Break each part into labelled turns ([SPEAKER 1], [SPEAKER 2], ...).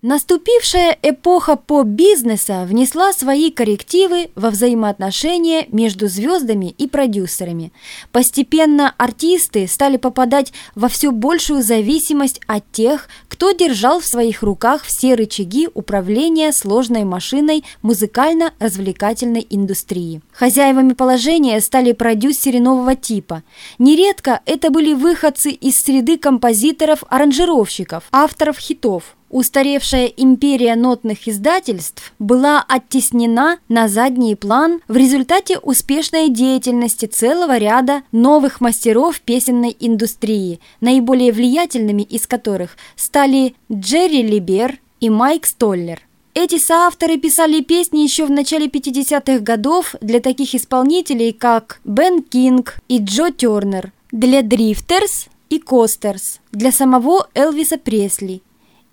[SPEAKER 1] Наступившая эпоха поп-бизнеса внесла свои коррективы во взаимоотношения между звездами и продюсерами. Постепенно артисты стали попадать во все большую зависимость от тех, кто держал в своих руках все рычаги управления сложной машиной музыкально-развлекательной индустрии. Хозяевами положения стали продюсеры нового типа. Нередко это были выходцы из среды композиторов-аранжировщиков, авторов хитов – Устаревшая империя нотных издательств была оттеснена на задний план в результате успешной деятельности целого ряда новых мастеров песенной индустрии, наиболее влиятельными из которых стали Джерри Либер и Майк Столлер. Эти соавторы писали песни еще в начале 50-х годов для таких исполнителей, как Бен Кинг и Джо Тернер, для Дрифтерс и Костерс, для самого Элвиса Пресли –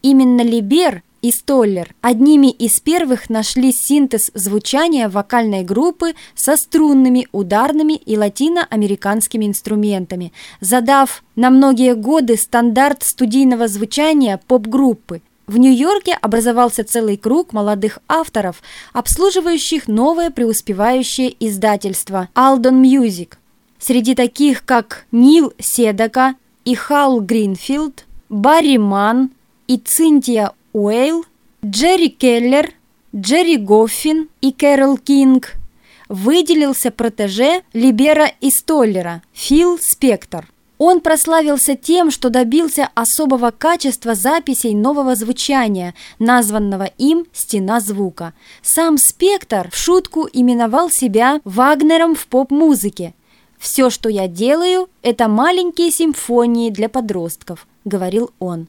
[SPEAKER 1] Именно Либер и Столлер одними из первых нашли синтез звучания вокальной группы со струнными, ударными и латиноамериканскими инструментами, задав на многие годы стандарт студийного звучания поп-группы. В Нью-Йорке образовался целый круг молодых авторов, обслуживающих новое преуспевающее издательство Aldon Music. Среди таких, как Нил Седака и Хал Гринфилд, Барри Манн, и Цинтия Уэйл, Джерри Келлер, Джерри Гоффин и Кэрол Кинг выделился протеже Либера и Столлера Фил Спектор. Он прославился тем, что добился особого качества записей нового звучания, названного им «Стена звука». Сам Спектр в шутку именовал себя Вагнером в поп-музыке. «Все, что я делаю, это маленькие симфонии для подростков», — говорил он.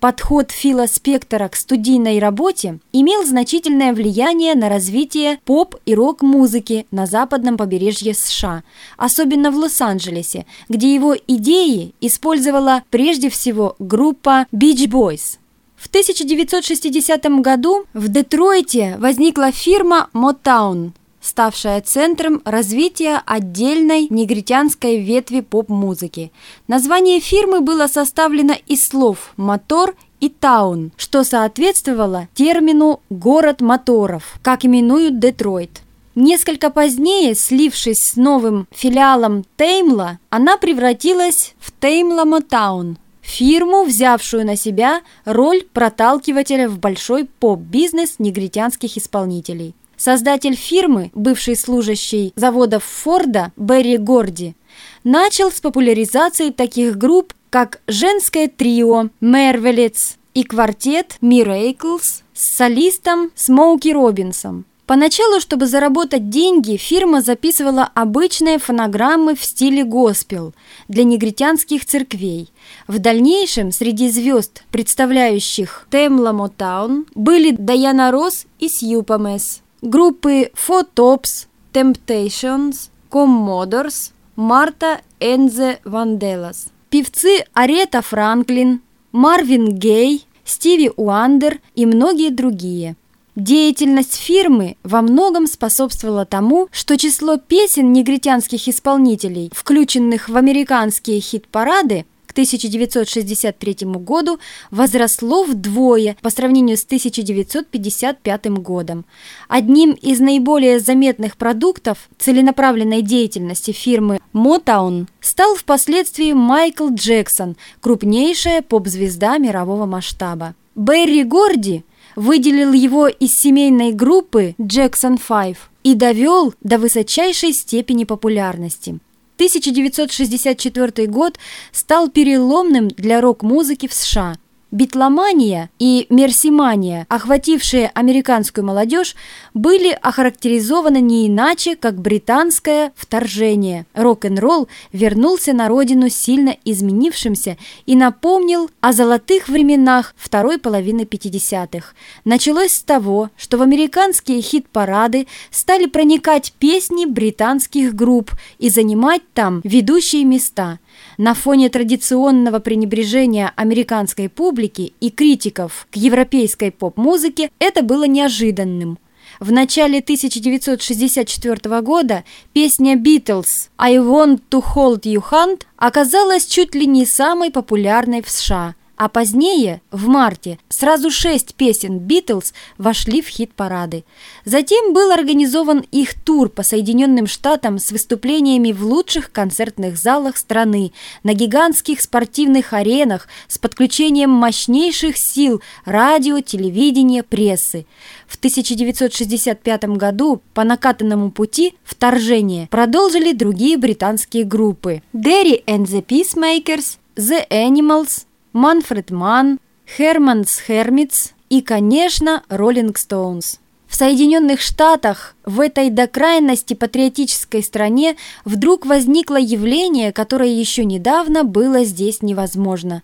[SPEAKER 1] Подход Фила Спектора к студийной работе имел значительное влияние на развитие поп- и рок-музыки на западном побережье США, особенно в Лос-Анджелесе, где его идеи использовала прежде всего группа Beach Boys. В 1960 году в Детройте возникла фирма Motown, ставшая центром развития отдельной негритянской ветви поп-музыки. Название фирмы было составлено из слов «мотор» и «таун», что соответствовало термину «город моторов», как именуют Детройт. Несколько позднее, слившись с новым филиалом Теймла, она превратилась в Теймла Мотаун, фирму, взявшую на себя роль проталкивателя в большой поп-бизнес негритянских исполнителей. Создатель фирмы, бывший служащий заводов Форда Берри Горди, начал с популяризации таких групп, как «Женское трио», «Мервелец» и квартет «Мирейклс» с солистом Смоуки Робинсом. Поначалу, чтобы заработать деньги, фирма записывала обычные фонограммы в стиле госпел для негритянских церквей. В дальнейшем среди звезд, представляющих Темла Мотаун, были Даяна Росс и Сьюпамес группы Photops, Temptations, Commodores, Марта Энзе Ванделас. Певцы Арета Франклин, Марвин Гей, Стиви Уандер и многие другие. Деятельность фирмы во многом способствовала тому, что число песен негритянских исполнителей, включенных в американские хит-парады, 1963 году возросло вдвое по сравнению с 1955 годом. Одним из наиболее заметных продуктов целенаправленной деятельности фирмы Motown стал впоследствии Майкл Джексон, крупнейшая поп-звезда мирового масштаба. Берри Горди выделил его из семейной группы Jackson 5 и довел до высочайшей степени популярности. 1964 год стал переломным для рок-музыки в США – Битломания и мерсимания, охватившие американскую молодежь, были охарактеризованы не иначе, как британское вторжение. Рок-н-ролл вернулся на родину сильно изменившимся и напомнил о золотых временах второй половины 50-х. Началось с того, что в американские хит-парады стали проникать песни британских групп и занимать там ведущие места – на фоне традиционного пренебрежения американской публики и критиков к европейской поп-музыке это было неожиданным. В начале 1964 года песня «Beatles» «I Want to Hold You Hand» оказалась чуть ли не самой популярной в США. А позднее, в марте, сразу шесть песен «Битлз» вошли в хит-парады. Затем был организован их тур по Соединенным Штатам с выступлениями в лучших концертных залах страны, на гигантских спортивных аренах с подключением мощнейших сил радио, телевидения, прессы. В 1965 году по накатанному пути вторжения продолжили другие британские группы «Derry and the Peacemakers», «The Animals», Манфред Манн, Херманс Хермитс и, конечно, Роллинг Стоунс. В Соединенных Штатах, в этой до крайности патриотической стране, вдруг возникло явление, которое еще недавно было здесь невозможно.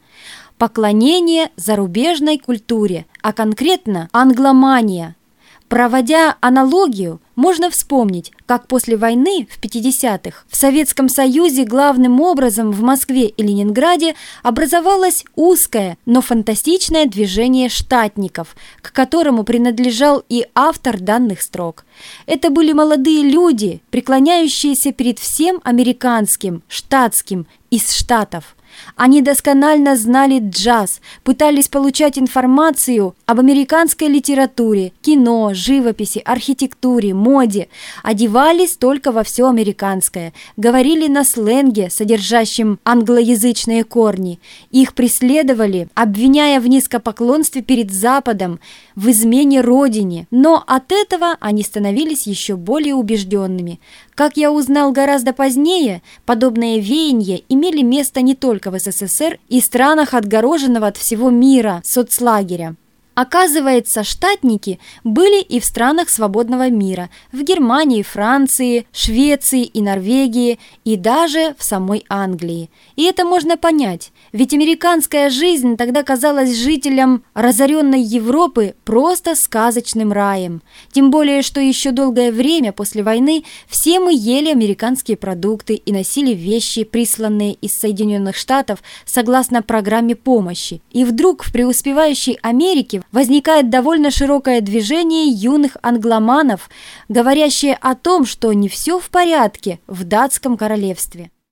[SPEAKER 1] Поклонение зарубежной культуре, а конкретно англомания – Проводя аналогию, можно вспомнить, как после войны в 50-х в Советском Союзе главным образом в Москве и Ленинграде образовалось узкое, но фантастичное движение штатников, к которому принадлежал и автор данных строк. Это были молодые люди, преклоняющиеся перед всем американским, штатским, из Штатов – они досконально знали джаз, пытались получать информацию об американской литературе, кино, живописи, архитектуре, моде, одевались только во все американское, говорили на сленге, содержащем англоязычные корни. Их преследовали, обвиняя в низкопоклонстве перед Западом, в измене родине, но от этого они становились еще более убежденными. Как я узнал гораздо позднее, подобные веяния имели место не только в СССР и странах отгороженного от всего мира соцлагеря. Оказывается, штатники были и в странах свободного мира, в Германии, Франции, Швеции и Норвегии, и даже в самой Англии. И это можно понять, ведь американская жизнь тогда казалась жителям разоренной Европы просто сказочным раем. Тем более, что еще долгое время после войны все мы ели американские продукты и носили вещи, присланные из Соединенных Штатов согласно программе помощи. И вдруг в преуспевающей Америке возникает довольно широкое движение юных англоманов, говорящее о том, что не все в порядке в датском королевстве.